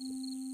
Música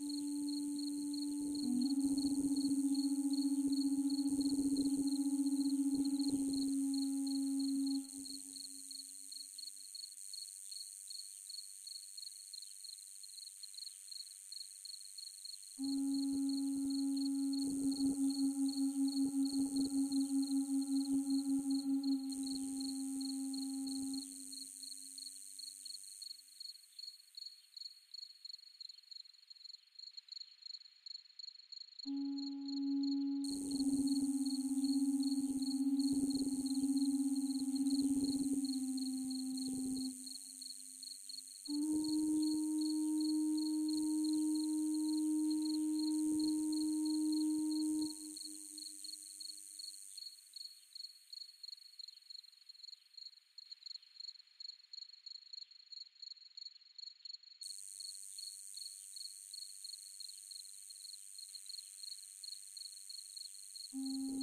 Mm. Música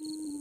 Mm-hmm.